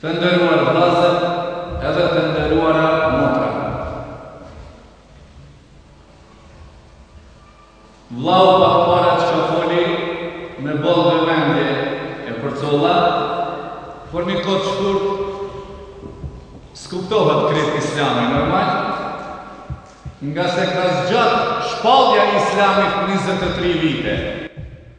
Të nderuar vëllezër edhe të nderuara motra. Vllau pak para çka foli, me boll vëmendje e përcolla, por n'kohë t'shkurt s'kuptohet krejt islami normal, ngase ka zgjat shpallja e islamit 23 vite.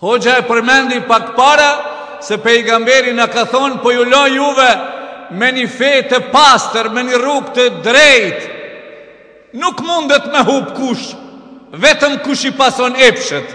Hoxha e përmendi pak para se pejgamberi na ka thonë po ju lë juve me një fe të pastër, me një rrugë të drejtë. Nuk mundet me hup kush, vetëm kush i pason epshet.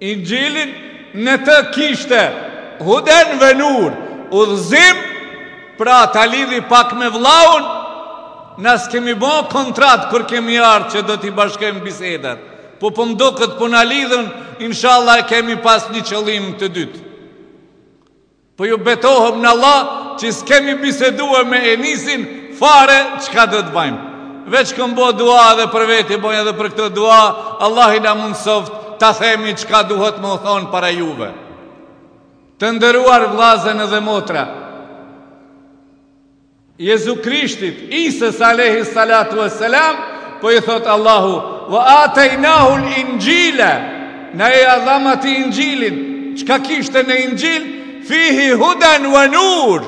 Injilin në të kishte Huden ve Nur, udhëzim, pra ta lidhi pak me vëllaun, na s'kemi ba kontratë kur kemi ardhë që do t'i bashkojmë bisedat, po po m'duket po na lidhen, inshallah e kemi pas një qëllim të dy. Po ju betohem në Allah që s'kemi bisedue me Enisin fare çka do të bajmë. Veç kom bo dua edhe për veti boj edhe për këta dua, Allahi na mundësoft ta themi çka duhet me u thonë para juve. Të nderuar vllazën edhe motra, Jezu Krishtit, Isës alejhi salatu ue selam, po i thotë Allahu, Wa atejnahu l-Injile, Na ia dhamë atij Injilin, çka kishte në Injil, Fihi huden wa nur,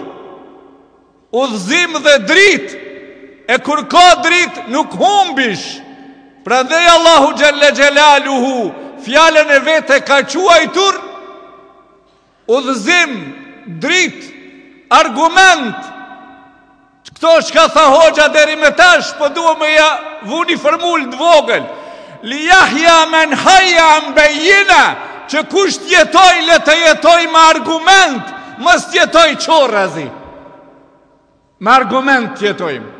Udhëzim dhe dritë, e kur ka dritë nuk humbish. Prandaj Allahu xhelle xhelaluhu fjalën e vet e ka quajtur Udhëzim, dritë, argument, Këto çka tha hoxha deri me tash, po du me ja vu një formulë të vogël. Li jahja men hajja mbejina, që kush të jetojë, le të jetojë me argument, mos të jetojë qorrazi. Me argument të jetojmë.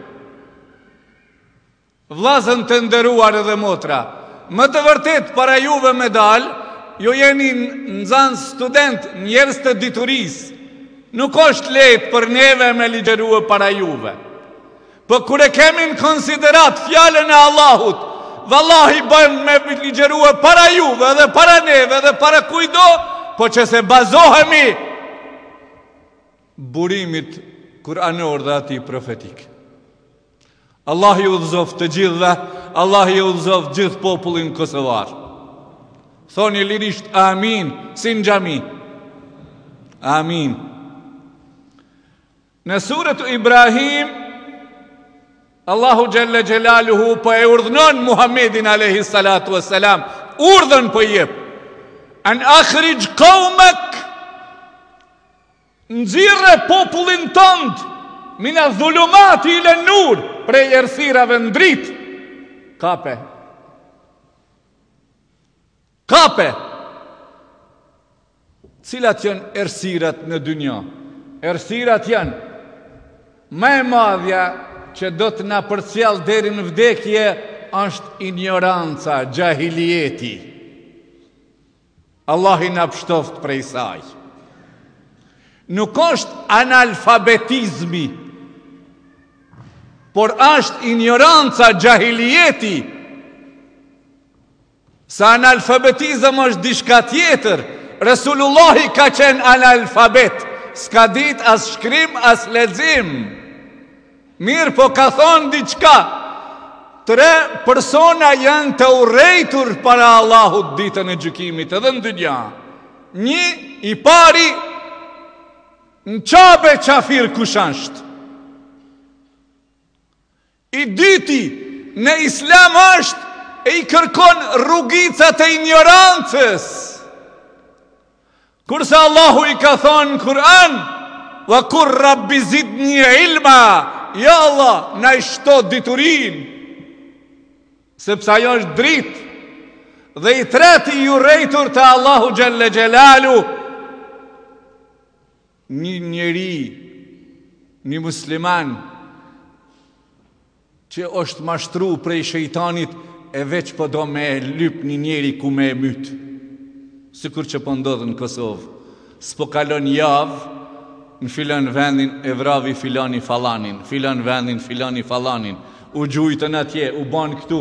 Vllazën të nderuar dhe motra Me të vërtetë para juve me dalë Ju jeni nxanës, studentë, njerëz të diturisë Nuk është lehtë për neve me ligjërue para juve Po kur e kemi në konsideratë fjalën e Allahut Vallahi bën me ligjërue para juve dhe para neve dhe para kujtdo Po qe se bazohemi Burimit Kur'anor dhe atij profetik Allah i udhëzoftë të gjithëve, Allah i udhëzoftë gjithë popullin kosovar. Thoni lirisht amin, si në xhami. Amin. Në suretu Ibrahim, Allahu xhelle xhelaluhu po e urdhënon Muhammedin alejhi salatu ve selam, urdhër po jep. An akhrixh kaumek, Nxirre popullin tënd mina dhulumati ilen-nur prej errësirave në dritë! Kape! Kape! Cilat janë errësirat në dynja? Errësirat janë më e madhja që do të na përcjellë deri në vdekje është injoranca, xhahilieti. Allahi na pshtoftë prej saj. Nuk është analfabetizmi, por është injoranca xhahilieti, se analfabetizm është diçka tjetër, Resulullahi ka qenë analfabet, s'ka ditë as shkrim, as lexim. Mirëpo ka thënë diçka, Tre persona janë të urrejtur para Allahut ditën e gjykimit edhe në dynja. Një i pari në Qabe qafir kush është. I dyti në islam është e i kërkon rrugicat e injorancës. Kurse Allahu i ka thënë në Kur'an, "Wa kul Rabbi zidni ilma", Ja Allah, na i shto diturinë, sepse ajo është dritë. Dhe i treti i urrejtur te Allahu xhelle xhelaluhu, një njeri, një musliman, Që është mashtru prej shejtanit e veç po do me e lypë një njeri ku me e mytë. Sikur që po ndodh në Kosovë. S'po kalon javë në filan vendin e vravi filani fallanin, filan vendin filani fallanin, u gjujtën atje, u banë këtu,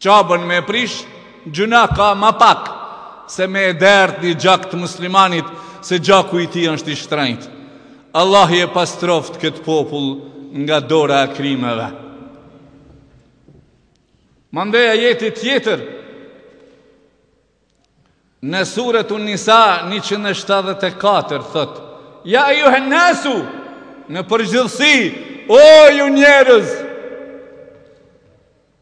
Qabën me e prish gjynah ka ma pak se me e derdh një gjak të muslimanit se gjaku i tij është i shtrenjtë. Allahi e pastroftë këtë popull nga dora e krimeve. Mandej ajeti tjetër në suretu Nisa 174 thotë Ja ejjuhen-nasu në përgjithsi o ju njerëz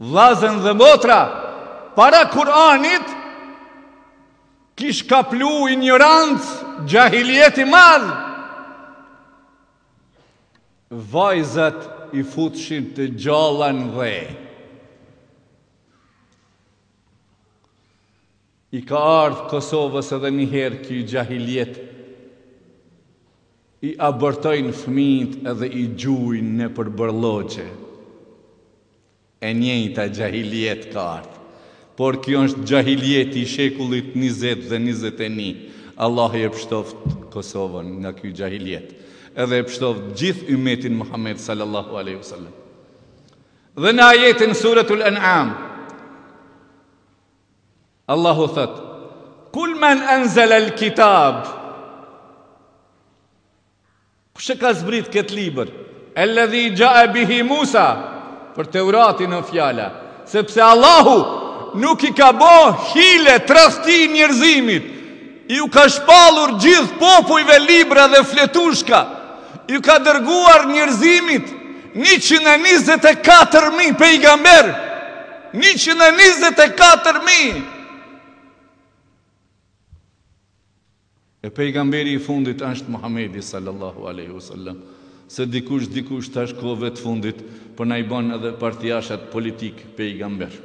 Vllazën dhe motra, para Kur'anit kish kaplu injorancë, xhahiliet i madh. Vajzat i futshin të gjalla në dhe. I ka ardh Kosovës edhe një herë ky xhahiljet i abortojnë fëmijët edhe i gjujnë nëpër bërlloqe e njëjta xhahiljet ka ardh por kjo është xhahiljeti i shekullit njëzet dhe njëzet e një Allahu e pshtoft Kosovën nga ky xhahiljet edhe e pshtoft gjithë ymetin Muhamed sallallahu alejhi wasallam dhe në ajetin suratul an'am Allahu thotë, Kul men enzele el kitab, kush e ka zbrit këtë libër, elledhi xhae bihi Musa, për Teuratin o fjala, sepse Allahu nuk i ka bo hile tradhti njerëzimit, Iu ka shpallur gjithë popujve libra dhe fletushka, iu ka dërguar njerëzimit njëqind e njëzet e katër mijë pejgamberë, njëqind e njëzet e katër mijë! E pejgamberi i fundit është Muhamedi sallallahu alejhi u sellem, se dikush dikush tash kohëve të fundit po na i bon edhe partiashat politikë pejgamberë.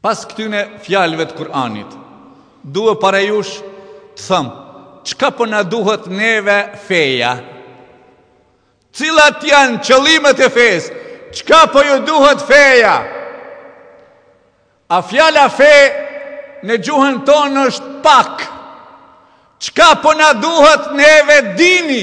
Pas këtyne fjalëve të Kur'anit, due para jush të them, çka po na duhet neve feja? Cilat janë qëllimet e fesë? Çka po ju duhet feja? A fjala fe në gjuhën tonë është pak? Çka po na duhet neve dini?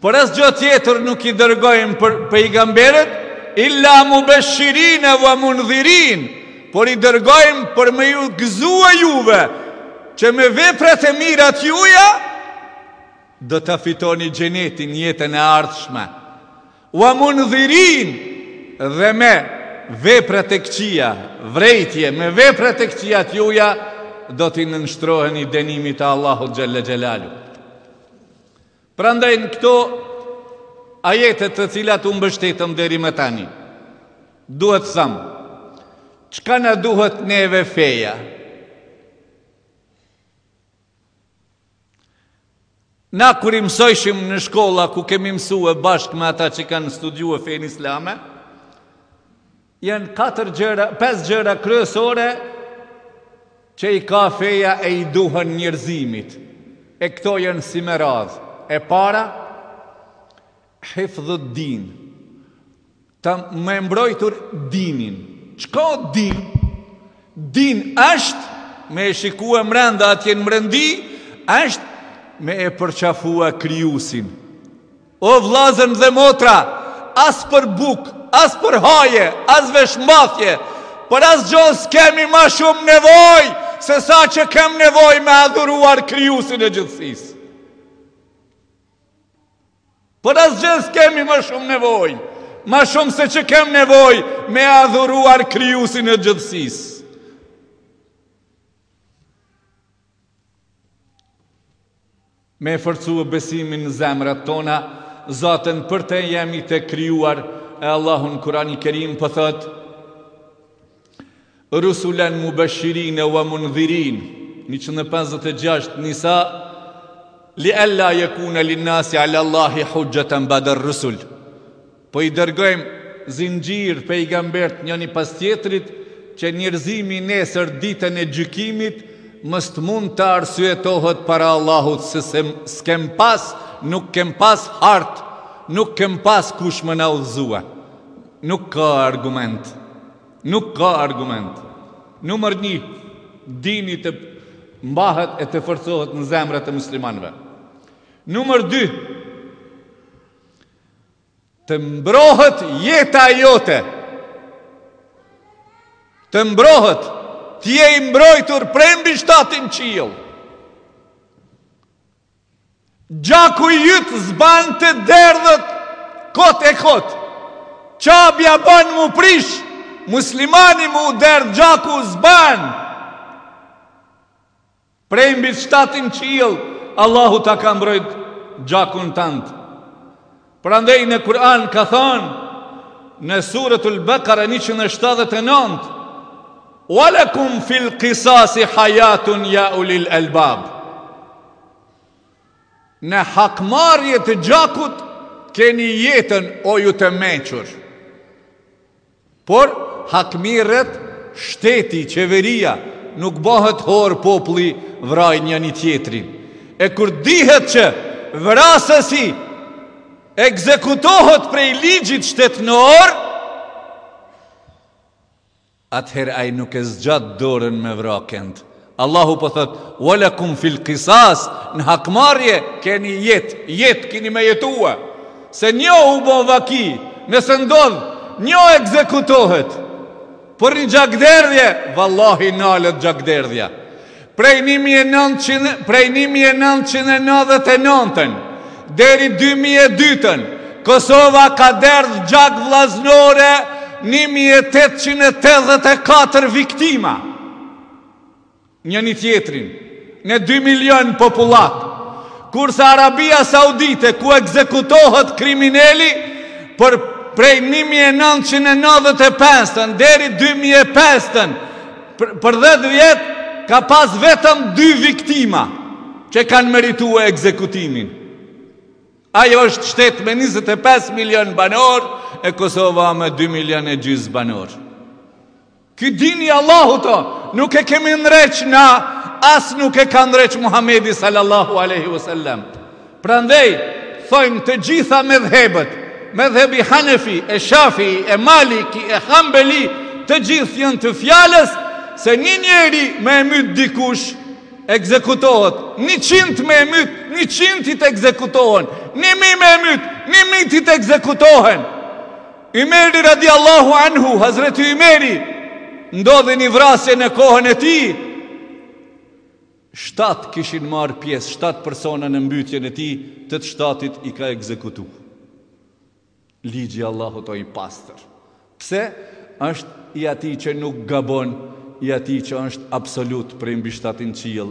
Por asgjë tjetër nuk i dërgojmë për pejgamberët, illa mubeshirine wa mundhirin, por i dërgojmë për me ju gëzue juve që me veprat e mira të juaja do ta fitoni xhenetin, jetën e ardhshme. Wa mundhirin dhe me veprat e këqija, vrejtje me veprat e këqija të juaja do t'i nënshtroheni denimit të Allahut xhalla xhelalu. Prandaj në këto ajete të cilat u mbështetëm deri më tani, duhet të tham, çka na duhet neve feja? Na kur i mësojshim në shkolla ku kemi mësue bashkë me ata që kanë studiue fejnë islame, Janë katër gjëra, pesë gjëra kryesore që i ka feja e i duhen njerëzimit. E këto janë si me radhë. E para, hifdhut din. Ta me e mbrojtur dinin. Çka din? Din është me e shikua mrenda atje në mrendi, është me e përqafua Krijuesin. O vllazen dhe motra, as për bukë, as për haje, as veshmbathje, për asgjë s'kemi ma shumë nevojë sesa që kem nevojë me adhuruar Krijuesin e gjithësisë. Për asgjë s'kemi ma shumë nevojë, ma shumë se që kem nevojë me adhuruar Krijuesin e gjithësisë. Me forcue besimin në zemrat tona, zaten për te jemi të krijuar e Allahu në Kurani Kerim po thot Rusulen mubeshirine wa mundhirin njëqind e pesëdhjetë e gjashtë Nisa li alla yekuna lin nasi ala Allahi hujjatan ba'da rusul Po i dërgojmë zinxhir pejgamberët njëni pas tjetrit që njerëzimi nesër ditën e gjykimit mos të mund të arsyetohet para Allahut se se s'kem pas nuk kem pas hartë nuk kem pas kush me na udhëzua nuk ka argument nuk ka argument numër një dini të mbahet e të forcohet në zemrat e muslimanëve numër dy Të mbrohet jeta jote. Të mbrohet, ti je i mbrojtur prej mbi shtatin qiell. Gjaku i yt s'ban të derdhet kot e kot. Qabja ban m'u prish, muslimani m'u derdh gjaku s'ban. Prej mbi shtatin qiell Allahu ta ka mbrojt gjakun tand. Prandaj në Kur'an ka thanë në Suretul Bekare njëqind e shtatëdhetë e nantë Wa lakum fil qisasi hayatun ya ulil albab. Në hakmarrje të gjakut keni jetën o ju të meçur. Por hakmirret shteti qeveria nuk bahet horë populli vraj njëni tjetrin e kur dihet që vrasësi ekzekutohet prej ligjit shtetëror atëherë ai nuk e zgjat dorën me vra kend Allahu po thotë, "Walakum fil qisas", në hakmarrje keni jetë, jetë keni me jetua. Se një u bë vaki, nëse ndodh, një ekzekutohet. Për një gjakderdhje, vallahi nalet gjakderdhja. Prej një mijë e nëntëqind, prej një mijë e nëntëqind e nëntëdhjetë e nëntën deri dy mijë e dytën, Kosova ka derdhë gjak vllaznore një mijë e tetëqind e tetëdhjetë e katër viktima. njëri tjetrin në dy milionë popullatë, kurse Arabia Saudite ku ekzekutohet krimineli, prej një mijë e nëntëqind e nëntëdhjetë e pesë deri dy mijë e pesë për dhjetë vjet ka pas vetëm dy viktima që kanë meritue ekzekutimin. Ajo është shtet me njëzet e pesë milionë banorë e Kosova me dy milionë e gjysmë banorë. Ky din i Allahut o, nuk e kemi ndreq na, as nuk e ka ndreq Muhamedi sallallahu alejhi ve sellem. Prandaj thojmë të gjitha medhhebet, medhhebi Hanefi, e Shafi, e Maliki, e Hambeli, të gjithë janë të fjalës se një njeri me e myt dikush ekzekutohet, njëqind me e myt, njëqindtit ekzekutohen, një mijë me e myt, një mijëtit ekzekutohen. Ymeri radijallahu anhu, Hazreti Ymeri, ndodhi një vrasje në kohën e tij, shtatë kishin marrë pjesë, shtatë persona në mbytjen e tij, të shtatit i ka ekzekutu. Ligji i Allahut o i pastër. Pse? është i atij që nuk gabon, i atij që është absolut prej mbi shtatin qiell.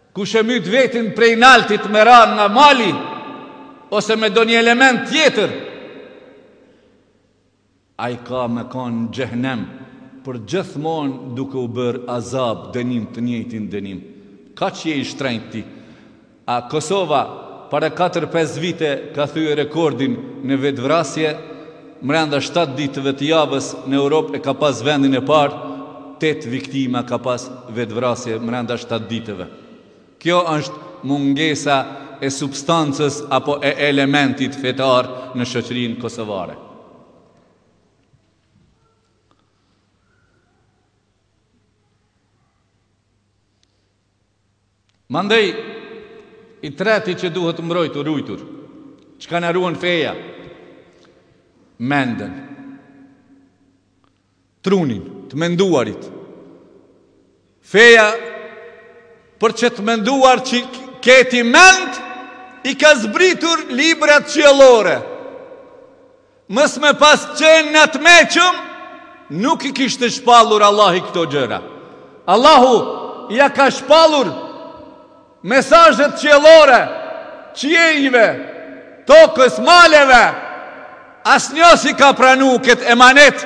Kush e myt vetin prej naltit me ra nga mali ose me donjë element tjetër, ai ka me kon në xhehnem për gjithmonë duke u bërë azab dënim të njëjtin dënim. Kaq je i shtrenjtë ti. A Kosova para katër pesë vite ka thye rekordin në vetëvrasje? Mrenda shtatë ditëve të javës në Europë e ka pas vendin e parë, tetë viktima ka pas vetëvrasje mrenda shtatë ditëve. Kjo është mungesa e substancës apo e elementit fetar në shoqërinë kosovare. Mandej, i treti që duhet mbrojtur, rujtur, çka na ruan feja, mendën, trunin, të menduarit. Feja, për që të menduar që ke ti mend, i ka zbritur librat qiellore. Mos me pas qenë ata të mençëm nuk i kishte shpallur Allahu këto gjëra. Allahu ia ka shpallur mesazhet qiellore, qiejve, tokës, maleve. Asnjë s'e ka pranu këtë emanet.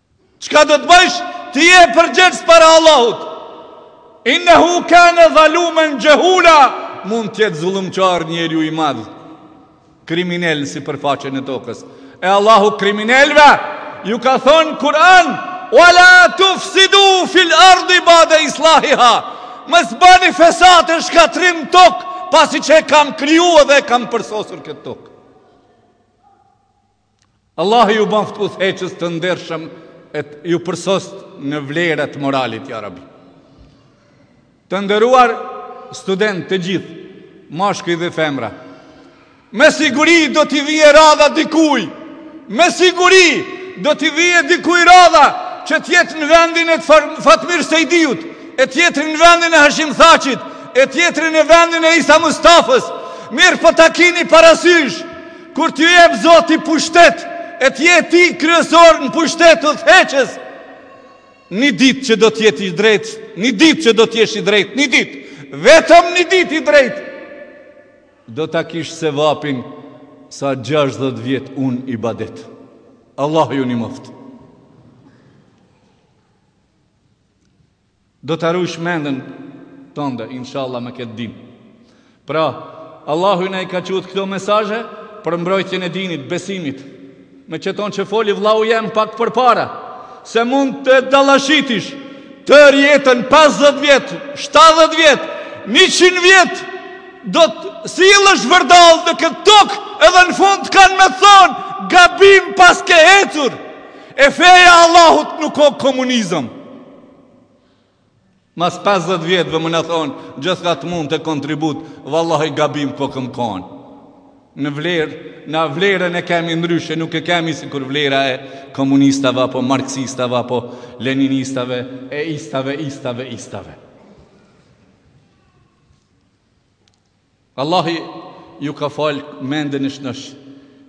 Çka do të bajsh? Ti je përgjegjës para Allahut. Innehu kane dhalumen xhehula. Mund të jetë zullumqar njeriu i madh. Kriminel në sipërfaqen e tokës. E Allahu kriminelve ju ka thonë n'Kur'an, "Wala tufsidu fil ardi ba'da islahiha." Mos bani fesat e shkatërrim n'tokë, pasi që e kam kriju edhe e kam përsosur këtë tokë. Allahu ju baftë udhëheqës të ndershëm e ju përsost në vlerat e moralit, ja rabi. Të nderuar studentë të gjithë, mashkuj dhe femra, me siguri do t'i vije radha dikuj, me siguri do t'i vije dikuj radha që t'jetë në vendin e Fatmir Sejdiut, e t'jetë në vendin e Hashim Thaçit, e t'jetë në vendin e Isa Mustafës, mirëpo ta kini parasysh, Kur t'ju jep Zoti pushtet e të jesh ti kryesor në pushtet udhëheqës, një ditë që do të jetë i drejtë, një ditë që do të jesh i drejtë, një ditë, vetëm një ditë i drejtë. Do ta kesh sevapin sa 60 vjet unë ibadet. Allahu ju nimoftë. Do ta rujsh menden tonde inshallah me këtë din. Pra, Allahu na i ka çu këto mesazhe për mbrojtjen e dinit, besimit. Me qeto që foli vllau jem pak përpara, se mund të dallashitesh tërë jetën 50 vjet, 70 vjet, 100 vjet do të sillesh vërdall në këtë tokë edhe në fund të kanë me thonë gabim paske hecur. E feja e Allahut nuk o komunizëm. Mas pesëdhjetë vjetëve me na thonë gjith këtë mund e kontribut, vallahi gabim kokem kon. Në vlerë, na vlerën e kemi ndryshe, nuk e kemi sikur vlera e komunistave apo marksistave apo leninistave e istave, istave, istave. Allahu ju ka fal menden e shnosh.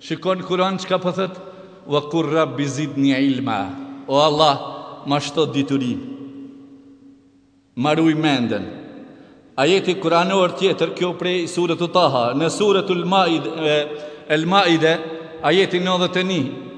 Shiko n'Kur'an çka po thot? Wa qul rabbi zidni ilma. O Allah, ma shto diturinë. Ma ruj menden. Ajeti kuranor tjetër kjo prej surës Taha, në surën Al-Maide, Al-Maide, ajeti 91.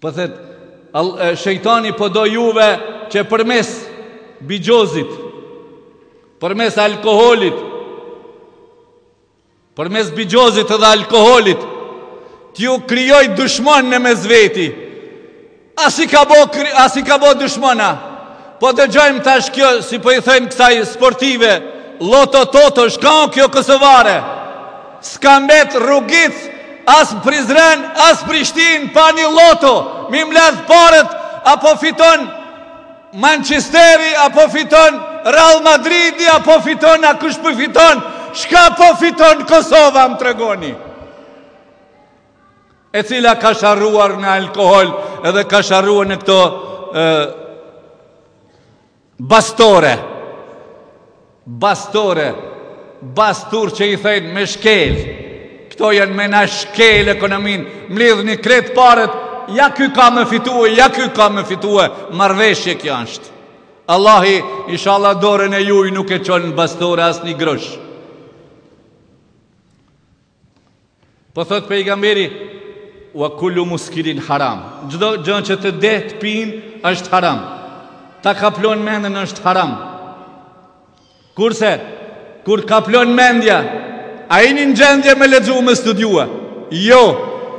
Po thet, shejtani po do juve që përmes bixhozit, përmes alkoholit, përmes bixhozit dhe alkoholit, t'ju krijoj dushmon në mes veti. A s'i ka bo, a s'i ka bo dushmona. Po dëgjojmë tash kjo, si po i thojmë kësaj sportive, lloto toto, shka kjo kosovare? S'ka mbet rrugic as n'Prizren as Prishtin pa ni lloto mi mbledh paret apo fiton Mançesteri apo fiton Real Madridi apo fiton a kush po fiton shka po fiton Kosova më tregoni e cila ka sharruar në alkohol edhe ka sharruar në këto Bastore! Bastore! Bastur që i thojnë me shkelë! Këto janë me na shkelë ekonominë, mlidhni krejt paret, ja ky ka me fitue, ja ky ka me fitue, marrëveshje kjo është. Allahi, ishalla dorën e juj nuk e çon në bastore asnjë grosh. Po thot pejgamberi wa kullu muskirin haram. Çdo gjë që të deh të pin është haram. Ta kaplon mendjen është haram. Kurse kur kaplon mendja, a jeni në gjendje me lexu me studiua? Jo.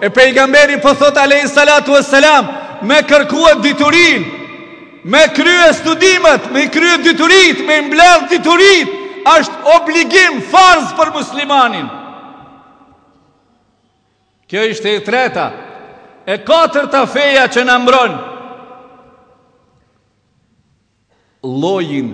E pejgamberi po thot alayhi salatu wassalam me kërkua diturin. Me krye studimet, me krye dituritë, me i mbledh dituritë, është obligim, farz për muslimanin. Kjo ishte e treta. E katërta feja që na mbron. Llojin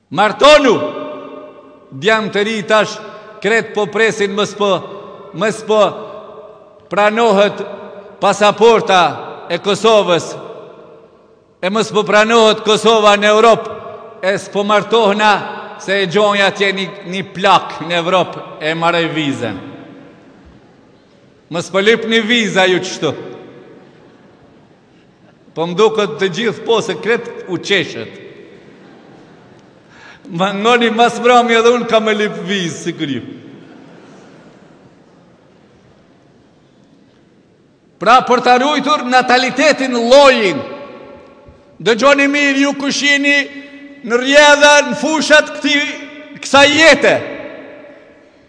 Martonu! Djem të ri tash krejt po presin mos po mos po pranohet pasaporta e Kosovës e mos po pranohet Kosova në Europ e s'po martohna se e gjoj atje një, një plak në Evrop e maroj vizën. Mos po lypni viza ju qështu. Po më duket të gjithë po se krejt u qeshët. Më ngoni ma s'mbrami edhe unë kam me lyp vizë sikur ju. Pra për të ruajtur natalitetin llojin, dëgjoni mirë ju kush jeni në rrjedha në fushat këtij, kësaj jete.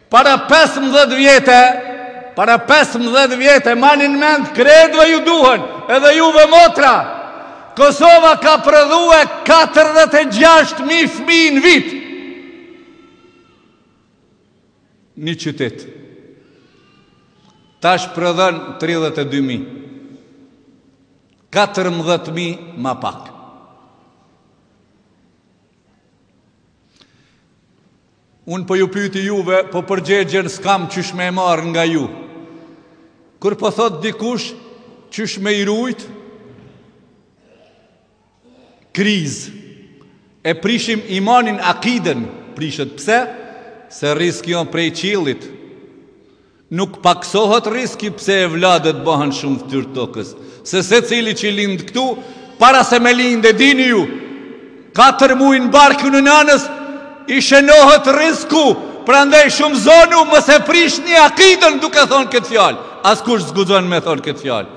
Para pesëmbëdhjetë vjete, para pesëmbëdhjetë vjete, manin mend, krejtve ju duhen, edhe juve motra. Kosova ka prodhue 46.000 fmi në vit. Një qytet. Tash prodhon 32.000. 14.000 ma pak. Unë po ju pyti juve, po përgjegjen s'kam qysh me e marrë nga ju. Kur po thot dikush qysh me i rrit kriz, e prishim imanin akiden, prishet pse? Se rrisku vjen prej qiellit. Nuk pakësohet riski pse evladët bëhen shumë n'ftyrë të tokës, se secili që lind këtu, para se me lind e dini ju, katër muj në barkun e nënës i shënohet rrisku, prandaj shumë zonu mos e prishni akidën duke thonë këtë fjalë, askush s'guxon me thonë këtë fjalë.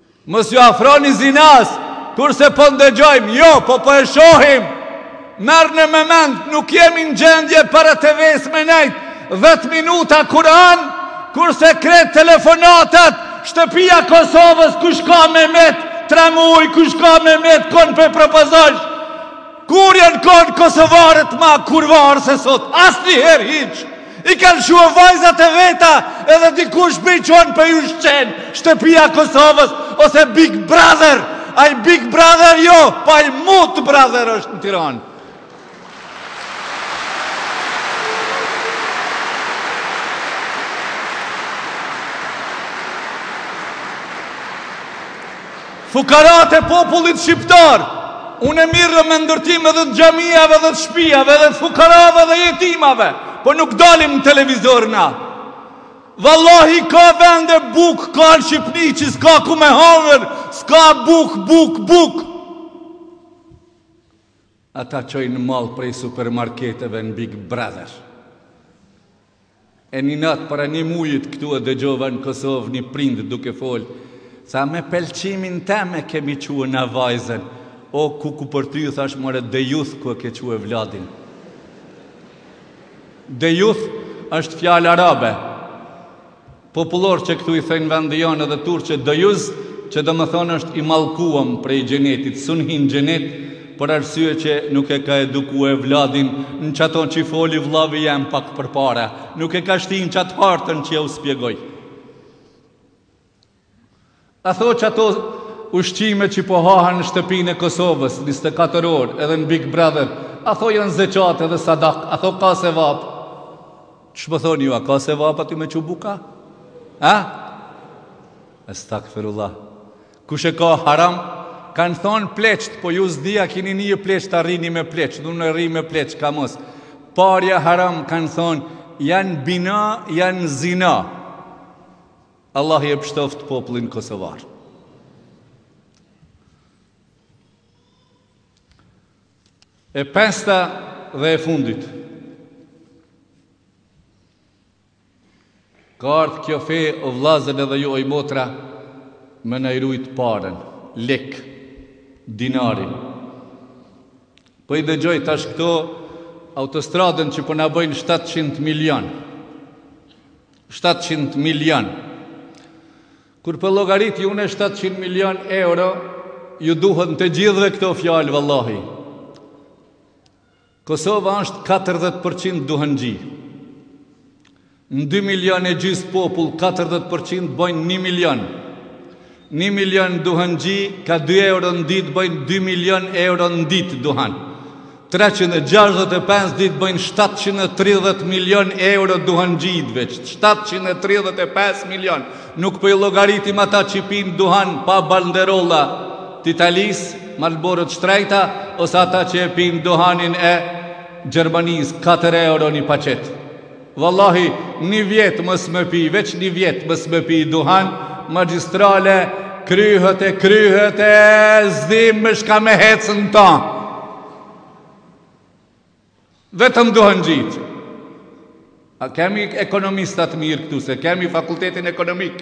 Mos ju afroni zinas, kurse po ndëgjojmë, jo, po po e shohim! Merrne me mend, nuk jemi në gjendje para TV-së me nejt dhjetë minuta Kur'an, kurse krejt telefonatat, shtëpia Kosovës kush ka me met, tre muj kush ka me met kon po e propozon! Kur janë kon kosovarët ma kurvarë se sot? Asnjëherë hiç! I kanë çue vajzat e veta edhe dikush m'i qen, po ju shqen shtëpia Kosovës ose Big Brother! Ai Big Brother jo, po ai Mut Brother është në Tiranë! Fukarat e popullit shqiptar, unë mirrna me ndërtim edhe të xhamiave dhe të shpijave edhe të fukarave dhe jetimave, po nuk dalim në televizor na. Vallahi ka vende bukë kah në Shqipni që s'ka ku me hangër, s'ka bukë, bukë, bukë. Ata çojnë mall prej supermarketeve në Big Brother. E një natë para një mujit këtu e dëgjova në Kosovë një prind duke fol, tha me pelqimin tem e kemi çue na vajzën, o kuku për ty thash more dejuth ku e ke çue evladin. Dejuth është fjalë arabe. Popullor që këtu i thojnë vendi jonë edhe turqe dojuz që domethënë është i mallkuam prej xhenetit sun hin xhenet për arsye qe nuk e ka edukue evladin nqato qi foli vllavi jem pak përpara nuk e ka shti nqat hartën që jau spjegoi. A thua që ato ushqime që po hahen në shtëpinë e Kosovës njëzet e katër orë edhe në Big Brother, a thua janë zeqat edhe sadak, a thua ka sevap? Ç'po thoni ju, a ka sevap aty me çu buka? A? Estagfirullah. Kush e ka haram? Kanë thonë pleqtë, po ju s'di a kini nijë pleqtë, a rrini me pleqtë, dhe me rri me pleqtë, ka mos. Parja haram, kanë thonë, janë bina, janë zina. Allahi e pshtoftë popullin kosovar. E pesta dhe e fundit. Ka ardhë kjo fe o vllazën edhe ju oj motra me na i rujt paren, lek, dinarin. Po i dëgjoj tash këto autostradën që po na bëjnë 700 milion. shtatëqind milion. Kur po llogarit ju shtatëqind milion euro, ju duhen të gjithëve këto fjalë vallahi. Kosova është 40% duhanxhi. Në 2 milion e gjysë popull, 40% bojnë 1 milion. Një milion duhanxhi ka dy euro në ditë bëjnë dy milionë euro në ditë duhan. Treqind e gjashtëdhjetë e pesë ditë bëjnë shtatëqind e tridhjetë milionë euro duhanxhijtë veç. Shtatëqind e tridhjetë e pesë milionë. Nuk po i llogaritim ata që pinë duhan pa banderolla të Italisë, Marlboro të shtrejta, ose ata që e pinë duhanin e Gjermanisë, katër euro një paqet. Vallahi një vjet mos me pi veç një vjet mos me pi duhan magjistralja kryhet e kryhet e s'dim me shka me hec në ta vetëm duhanxhitë a kemi ekonomista të mirë këtu se kemi fakultetin ekonomik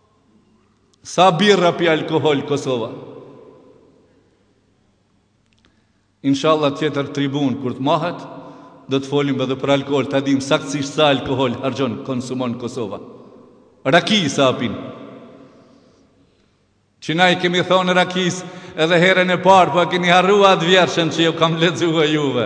Sa birra pi alkohol Kosova? Inshallah tjetër tribun kur të mahet, do të folim edhe për alkohol, ta dim saktësisht sa alkohol harxhon konsumon Kosova. Raki sa pin. Çi na i kemi thonë rakisë edhe herën e parë, po a keni harrua atë vjershën që ju kam lexue juve.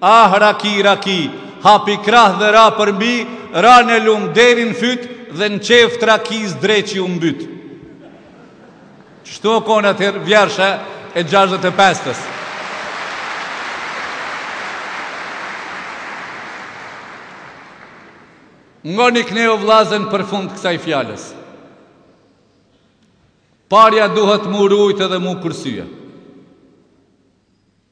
Ah Raki Raki, hapi krah dhe ra përmbi, ra në lum deri në fyt dhe në qef të rakisë dreqi u mbyt. Qështu u konë atëherë vjersha e 65-tës. Ngoni kne o vllazën për fund kësaj fjalës. Parja duhet m'u rujt edhe m'u kursye.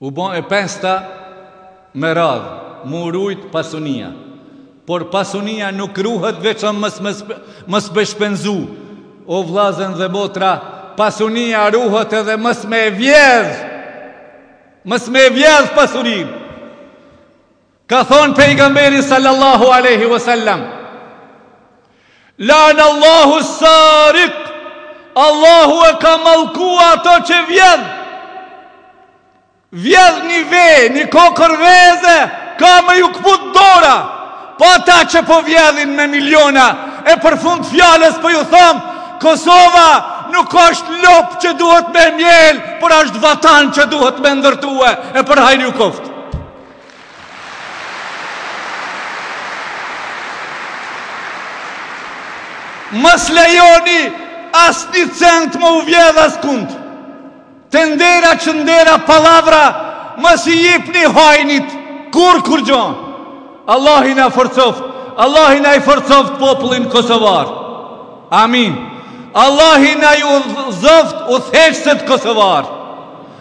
U bo e pesta me radhë, m'u rujt pasunia. Por pasunia nuk ruhet veçan mos mos mos me shpenzu. O vllazën dhe motra, pasunia ruhet edhe mos me vjedh. Mos me vjedh pasuninë. Ka thonë Pejgamberi sallallahu alejhi wa sallam Laan Allahu sarik Allahu e ka mallku atë që vjedh Vjedh një ve, një kokërr veze Ka me ju këput dora Po ata që po vjedhin me miliona E për fund fjalës për po ju thom Kosova nuk është lopë që duhet me mjel Por është vatan që duhet me ndërtu E për hajr ju koftë Mos lejoni as një cent me u vjedh askund. Tendera qendera pallavra, mos i jipni hajnit, kurkurgjo. Allahi na forcoftë, Allahi na i forcoftë popullin Kosovar. Amin. Allahi na i udhëzoftë udhëheqësit Kosovar.